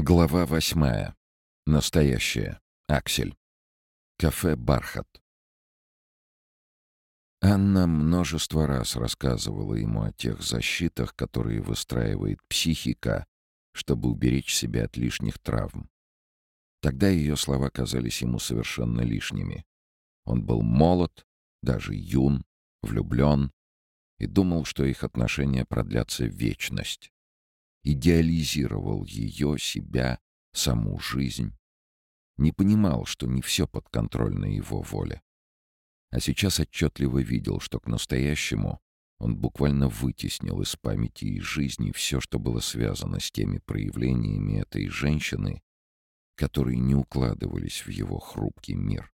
Глава восьмая. Настоящее. Аксель. Кафе «Бархат». Анна множество раз рассказывала ему о тех защитах, которые выстраивает психика, чтобы уберечь себя от лишних травм. Тогда ее слова казались ему совершенно лишними. Он был молод, даже юн, влюблен и думал, что их отношения продлятся вечность идеализировал ее, себя, саму жизнь. Не понимал, что не все подконтрольно его воле. А сейчас отчетливо видел, что к настоящему он буквально вытеснил из памяти и жизни все, что было связано с теми проявлениями этой женщины, которые не укладывались в его хрупкий мир.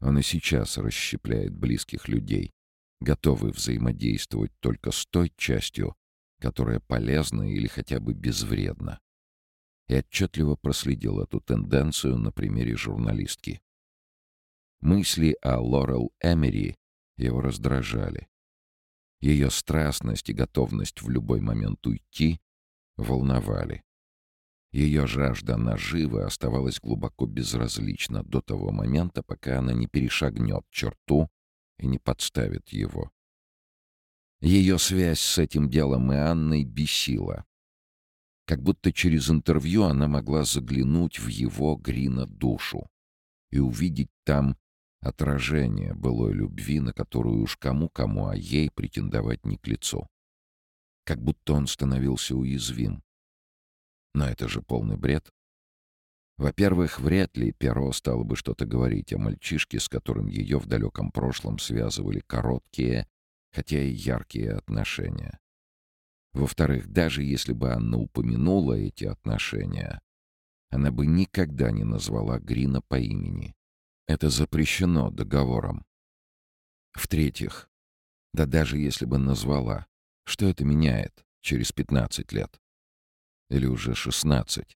Он и сейчас расщепляет близких людей, готовый взаимодействовать только с той частью, которая полезна или хотя бы безвредна. И отчетливо проследил эту тенденцию на примере журналистки. Мысли о Лорел Эмери его раздражали. Ее страстность и готовность в любой момент уйти волновали. Ее жажда наживы оставалась глубоко безразлична до того момента, пока она не перешагнет черту и не подставит его. Ее связь с этим делом и Анной бесила. Как будто через интервью она могла заглянуть в его Грина душу и увидеть там отражение былой любви, на которую уж кому-кому, а ей претендовать не к лицу. Как будто он становился уязвим. Но это же полный бред. Во-первых, вряд ли Перо стало бы что-то говорить о мальчишке, с которым ее в далеком прошлом связывали короткие хотя и яркие отношения. Во-вторых, даже если бы Анна упомянула эти отношения, она бы никогда не назвала Грина по имени. Это запрещено договором. В-третьих, да даже если бы назвала, что это меняет через 15 лет? Или уже 16?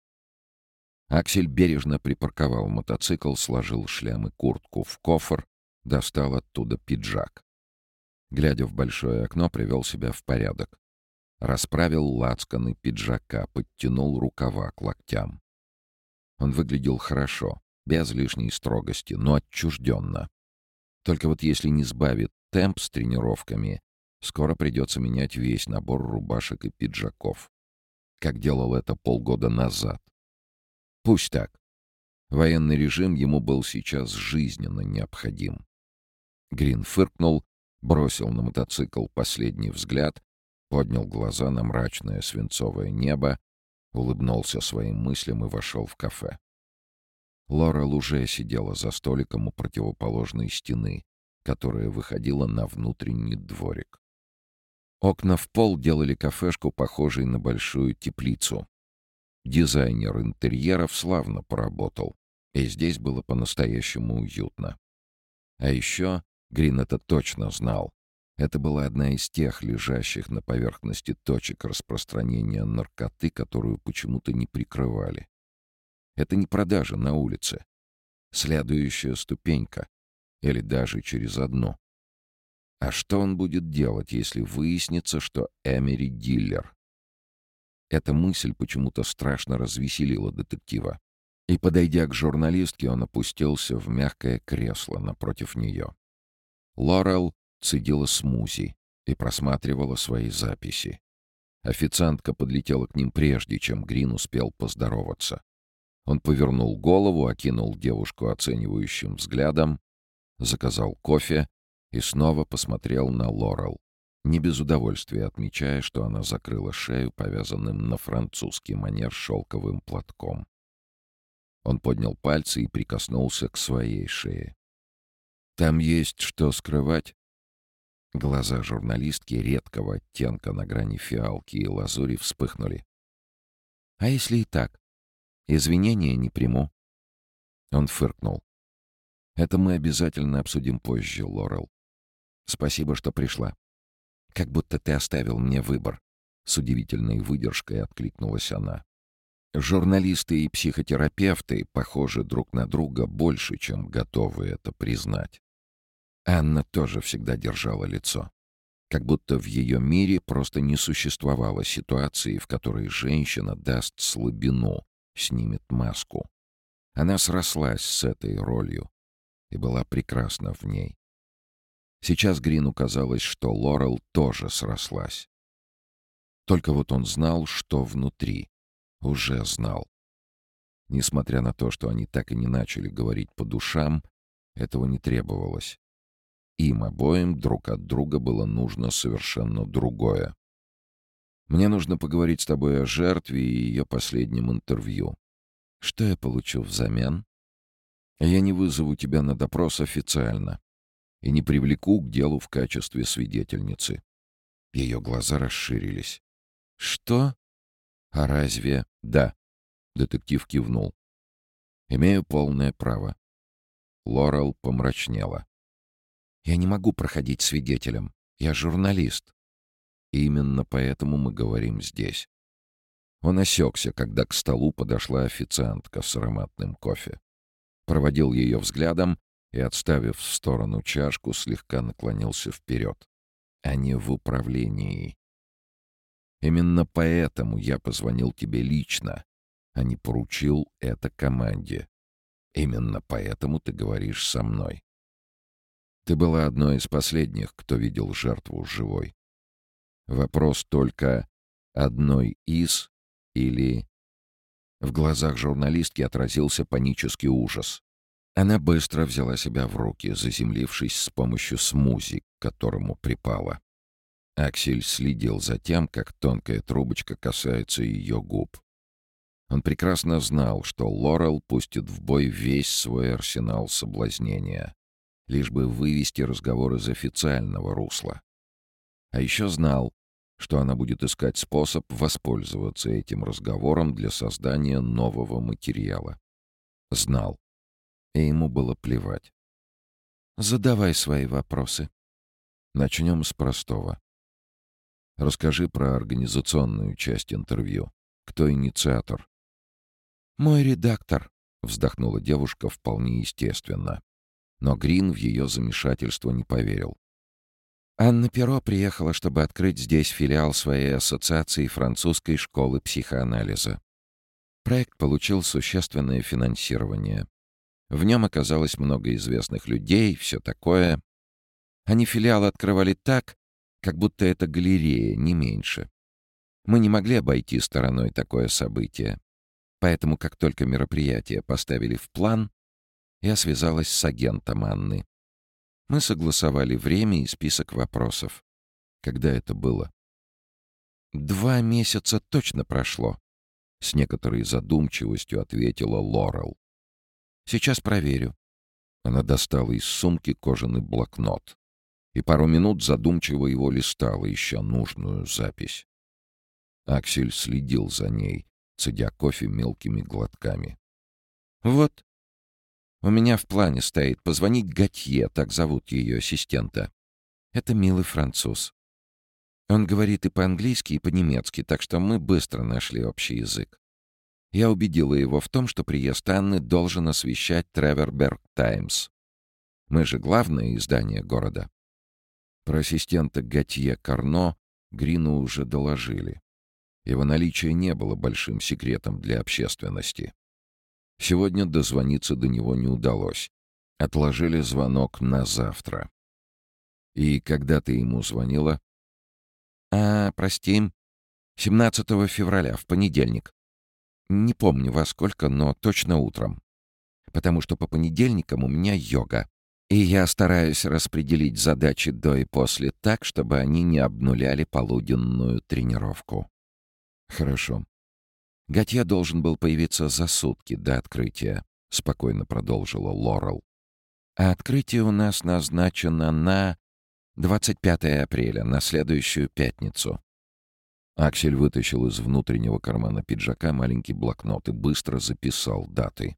Аксель бережно припарковал мотоцикл, сложил шлем и куртку в кофр, достал оттуда пиджак. Глядя в большое окно, привел себя в порядок. Расправил лацканы пиджака, подтянул рукава к локтям. Он выглядел хорошо, без лишней строгости, но отчужденно. Только вот если не сбавит темп с тренировками, скоро придется менять весь набор рубашек и пиджаков. Как делал это полгода назад. Пусть так. Военный режим ему был сейчас жизненно необходим. Грин фыркнул бросил на мотоцикл последний взгляд, поднял глаза на мрачное свинцовое небо, улыбнулся своим мыслям и вошел в кафе. Лорел уже сидела за столиком у противоположной стены, которая выходила на внутренний дворик. Окна в пол делали кафешку похожей на большую теплицу. Дизайнер интерьеров славно поработал, и здесь было по-настоящему уютно. А еще Грин это точно знал. Это была одна из тех лежащих на поверхности точек распространения наркоты, которую почему-то не прикрывали. Это не продажа на улице. Следующая ступенька. Или даже через одну. А что он будет делать, если выяснится, что Эмери — диллер? Эта мысль почему-то страшно развеселила детектива. И, подойдя к журналистке, он опустился в мягкое кресло напротив нее. Лорел цедила смузи и просматривала свои записи. Официантка подлетела к ним прежде, чем Грин успел поздороваться. Он повернул голову, окинул девушку оценивающим взглядом, заказал кофе и снова посмотрел на Лорел, не без удовольствия отмечая, что она закрыла шею повязанным на французский манер шелковым платком. Он поднял пальцы и прикоснулся к своей шее. Там есть что скрывать?» Глаза журналистки редкого оттенка на грани фиалки и лазури вспыхнули. «А если и так? Извинения не приму». Он фыркнул. «Это мы обязательно обсудим позже, Лорел. Спасибо, что пришла. Как будто ты оставил мне выбор». С удивительной выдержкой откликнулась она. Журналисты и психотерапевты похожи друг на друга больше, чем готовы это признать. Анна тоже всегда держала лицо. Как будто в ее мире просто не существовало ситуации, в которой женщина даст слабину, снимет маску. Она срослась с этой ролью и была прекрасна в ней. Сейчас Грину казалось, что Лорел тоже срослась. Только вот он знал, что внутри. Уже знал. Несмотря на то, что они так и не начали говорить по душам, этого не требовалось. Им обоим друг от друга было нужно совершенно другое. Мне нужно поговорить с тобой о жертве и ее последнем интервью. Что я получу взамен? Я не вызову тебя на допрос официально и не привлеку к делу в качестве свидетельницы. Ее глаза расширились. Что? А разве... Да. Детектив кивнул. Имею полное право. Лорел помрачнела. Я не могу проходить свидетелем. Я журналист. Именно поэтому мы говорим здесь. Он осекся, когда к столу подошла официантка с ароматным кофе. Проводил ее взглядом и, отставив в сторону чашку, слегка наклонился вперед. Они в управлении. Именно поэтому я позвонил тебе лично, а не поручил это команде. Именно поэтому ты говоришь со мной. Ты была одной из последних, кто видел жертву живой. Вопрос только одной из или... В глазах журналистки отразился панический ужас. Она быстро взяла себя в руки, заземлившись с помощью смузи, к которому припала. Аксель следил за тем, как тонкая трубочка касается ее губ. Он прекрасно знал, что Лорел пустит в бой весь свой арсенал соблазнения лишь бы вывести разговор из официального русла. А еще знал, что она будет искать способ воспользоваться этим разговором для создания нового материала. Знал. И ему было плевать. «Задавай свои вопросы». Начнем с простого. Расскажи про организационную часть интервью. Кто инициатор? «Мой редактор», — вздохнула девушка вполне естественно. Но Грин в ее замешательство не поверил. Анна Перо приехала, чтобы открыть здесь филиал своей ассоциации французской школы психоанализа. Проект получил существенное финансирование. В нем оказалось много известных людей, все такое. Они филиал открывали так, как будто это галерея, не меньше. Мы не могли обойти стороной такое событие. Поэтому, как только мероприятие поставили в план, я связалась с агентом Анны. Мы согласовали время и список вопросов. Когда это было? «Два месяца точно прошло», — с некоторой задумчивостью ответила Лорел. «Сейчас проверю». Она достала из сумки кожаный блокнот и пару минут задумчиво его листала, ища нужную запись. Аксель следил за ней, цедя кофе мелкими глотками. «Вот, у меня в плане стоит позвонить Готье, так зовут ее ассистента. Это милый француз. Он говорит и по-английски, и по-немецки, так что мы быстро нашли общий язык. Я убедила его в том, что приезд Анны должен освещать Треверберг Таймс. Мы же главное издание города. Про ассистента Готье Карно Грину уже доложили. Его наличие не было большим секретом для общественности. Сегодня дозвониться до него не удалось. Отложили звонок на завтра. И когда ты ему звонила? А, прости, 17 февраля, в понедельник. Не помню во сколько, но точно утром. Потому что по понедельникам у меня йога. И я стараюсь распределить задачи до и после так, чтобы они не обнуляли полуденную тренировку. Хорошо. Готье должен был появиться за сутки до открытия, — спокойно продолжила Лорел. А открытие у нас назначено на 25 апреля, на следующую пятницу. Аксель вытащил из внутреннего кармана пиджака маленький блокнот и быстро записал даты.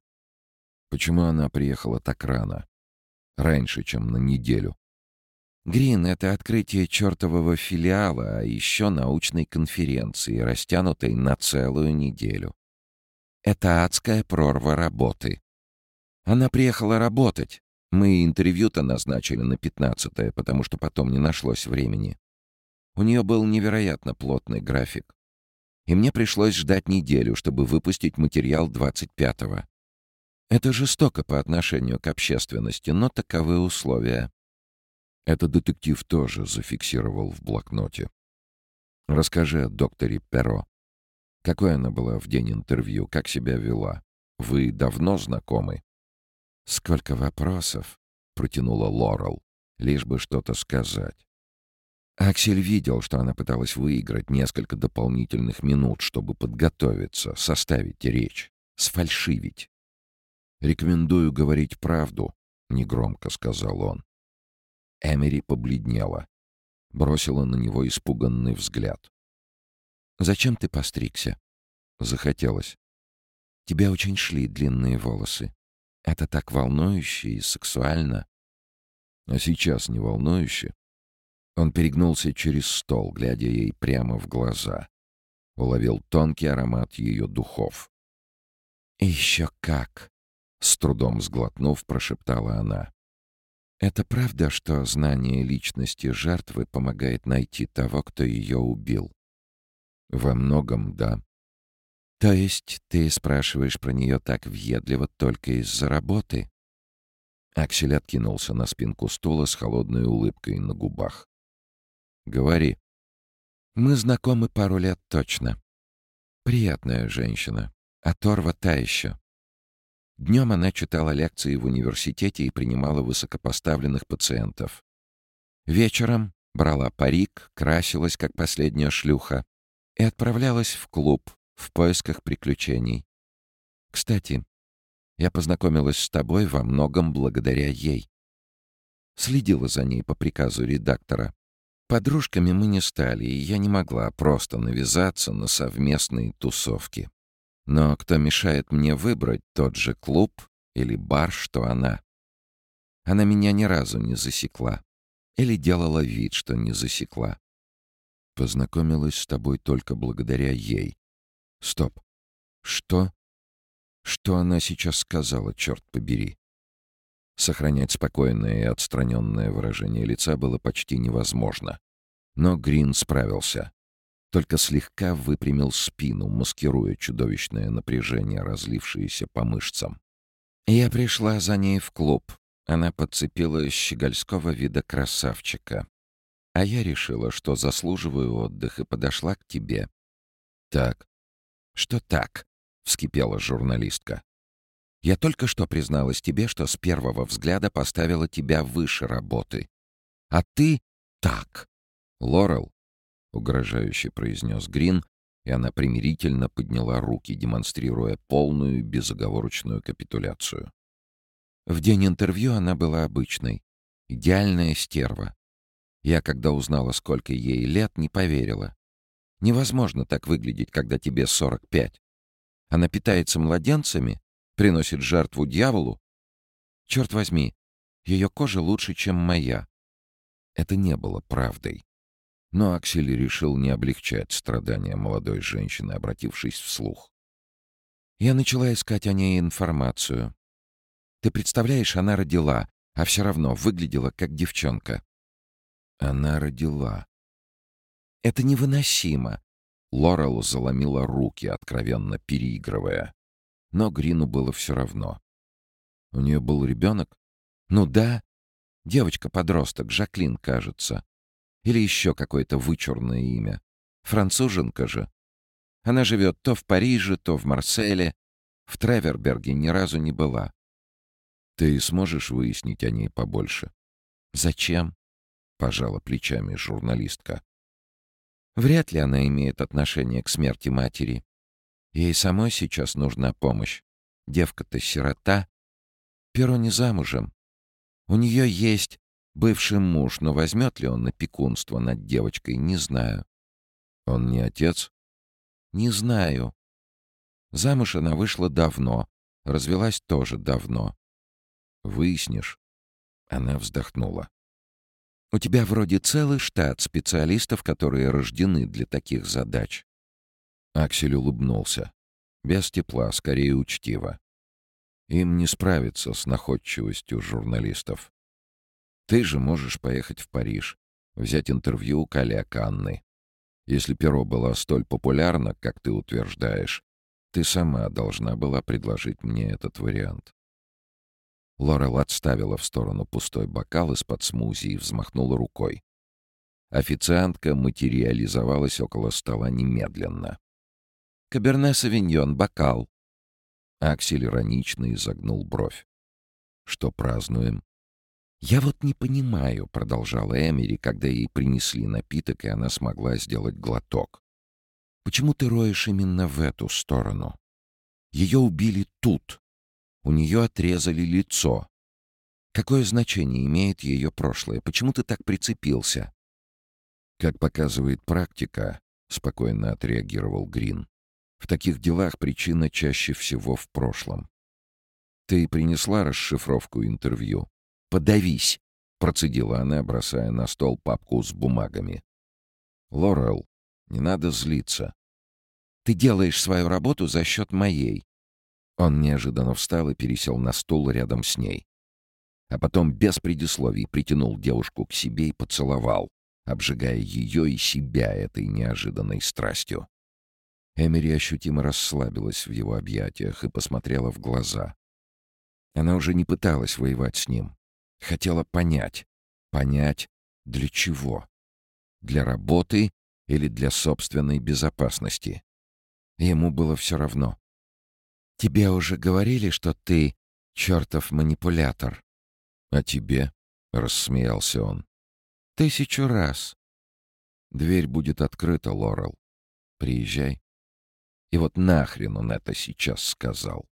Почему она приехала так рано? Раньше, чем на неделю. Грин — это открытие чертового филиала, а еще научной конференции, растянутой на целую неделю. Это адская прорва работы. Она приехала работать. Мы интервью-то назначили на пятнадцатое, потому что потом не нашлось времени. У нее был невероятно плотный график. И мне пришлось ждать неделю, чтобы выпустить материал 25-го. Это жестоко по отношению к общественности, но таковы условия. Это детектив тоже зафиксировал в блокноте. Расскажи о докторе Перо. Какой она была в день интервью, как себя вела? Вы давно знакомы? Сколько вопросов, протянула Лорел, лишь бы что-то сказать. Аксель видел, что она пыталась выиграть несколько дополнительных минут, чтобы подготовиться, составить речь, сфальшивить. «Рекомендую говорить правду», — негромко сказал он. Эмери побледнела, бросила на него испуганный взгляд. «Зачем ты постригся?» Захотелось. «Тебе очень шли длинные волосы. Это так волнующе и сексуально». «А сейчас не волнующе?» Он перегнулся через стол, глядя ей прямо в глаза. Уловил тонкий аромат ее духов. «Еще как!» — с трудом сглотнув, прошептала она. «Это правда, что знание личности жертвы помогает найти того, кто ее убил?» «Во многом, да». «То есть ты спрашиваешь про нее так въедливо только из-за работы?» Аксель откинулся на спинку стула с холодной улыбкой на губах. Говори. Мы знакомы пару лет точно. Приятная женщина. Оторва та еще. Днем она читала лекции в университете и принимала высокопоставленных пациентов. Вечером брала парик, красилась, как последняя шлюха, и отправлялась в клуб в поисках приключений. Кстати, я познакомилась с тобой во многом благодаря ей. Следила за ней по приказу редактора. Подружками мы не стали, и я не могла просто навязаться на совместные тусовки. Но кто мешает мне выбрать тот же клуб или бар, что она? Она меня ни разу не засекла. Или делала вид, что не засекла. Познакомилась с тобой только благодаря ей. Стоп. Что? Что она сейчас сказала, черт побери? Сохранять спокойное и отстраненное выражение лица было почти невозможно. Но Грин справился. Только слегка выпрямил спину, маскируя чудовищное напряжение, разлившееся по мышцам. Я пришла за ней в клуб. Она подцепила щегольского вида красавчика. А я решила, что заслуживаю отдых и подошла к тебе. «Так». «Что так?» — вскипела журналистка. Я только что призналась тебе, что с первого взгляда поставила тебя выше работы. А ты так. Лорел, — угрожающе произнес Грин, и она примирительно подняла руки, демонстрируя полную безоговорочную капитуляцию. В день интервью она была обычной. Идеальная стерва. Я, когда узнала, сколько ей лет, не поверила. Невозможно так выглядеть, когда тебе 45. Она питается младенцами, приносит жертву дьяволу? Черт возьми, ее кожа лучше, чем моя. Это не было правдой. Но Аксель решил не облегчать страдания молодой женщины, обратившись вслух. Я начала искать о ней информацию. Ты представляешь, она родила, а все равно выглядела как девчонка. Она родила. Это невыносимо. Лорел заломила руки, откровенно переигрывая. Но Грину было все равно. У нее был ребенок? Ну да. Девочка-подросток, Жаклин, кажется. Или еще какое-то вычурное имя. Француженка же. Она живет то в Париже, то в Марселе. В Треверберге ни разу не была. Ты сможешь выяснить о ней побольше? Зачем? Пожала плечами журналистка. Вряд ли она имеет отношение к смерти матери. Ей самой сейчас нужна помощь. Девка-то сирота. Перо не замужем. У нее есть бывший муж, но возьмет ли он опекунство над девочкой, не знаю. Он не отец? Не знаю. Замуж она вышла давно, развелась тоже давно. Выяснишь? Она вздохнула. У тебя вроде целый штат специалистов, которые рождены для таких задач. Аксель улыбнулся. Без тепла, скорее учтиво. Им не справиться с находчивостью журналистов. Ты же можешь поехать в Париж. взять интервью у коллег Анны. Если перо было столь популярно, как ты утверждаешь, ты сама должна была предложить мне этот вариант. Лорел отставила в сторону пустой бокал из-под смузи и взмахнула рукой. Официантка материализовалась около стола немедленно. «Каберне Савиньон, бокал!» Аксель иронично изогнул бровь. «Что празднуем?» «Я вот не понимаю», — продолжала Эмери, когда ей принесли напиток, и она смогла сделать глоток. «Почему ты роешь именно в эту сторону? Ее убили тут. У нее отрезали лицо. Какое значение имеет ее прошлое? Почему ты так прицепился?» «Как показывает практика», — спокойно отреагировал Грин, «в таких делах причина чаще всего в прошлом. Ты принесла расшифровку интервью?» «Подавись!» — процедила она, бросая на стол папку с бумагами. «Лорел, не надо злиться. Ты делаешь свою работу за счет моей». Он неожиданно встал и пересел на стул рядом с ней. А потом без предисловий притянул девушку к себе и поцеловал, обжигая ее и себя этой неожиданной страстью. Эмери ощутимо расслабилась в его объятиях и посмотрела в глаза. Она уже не пыталась воевать с ним. Хотела понять. Понять, для чего? Для работы или для собственной безопасности? Ему было все равно. «Тебе уже говорили, что ты чертов манипулятор?» «А тебе?» — рассмеялся он. «Тысячу раз». «Дверь будет открыта, Лорел. Приезжай». И вот нахрен он это сейчас сказал.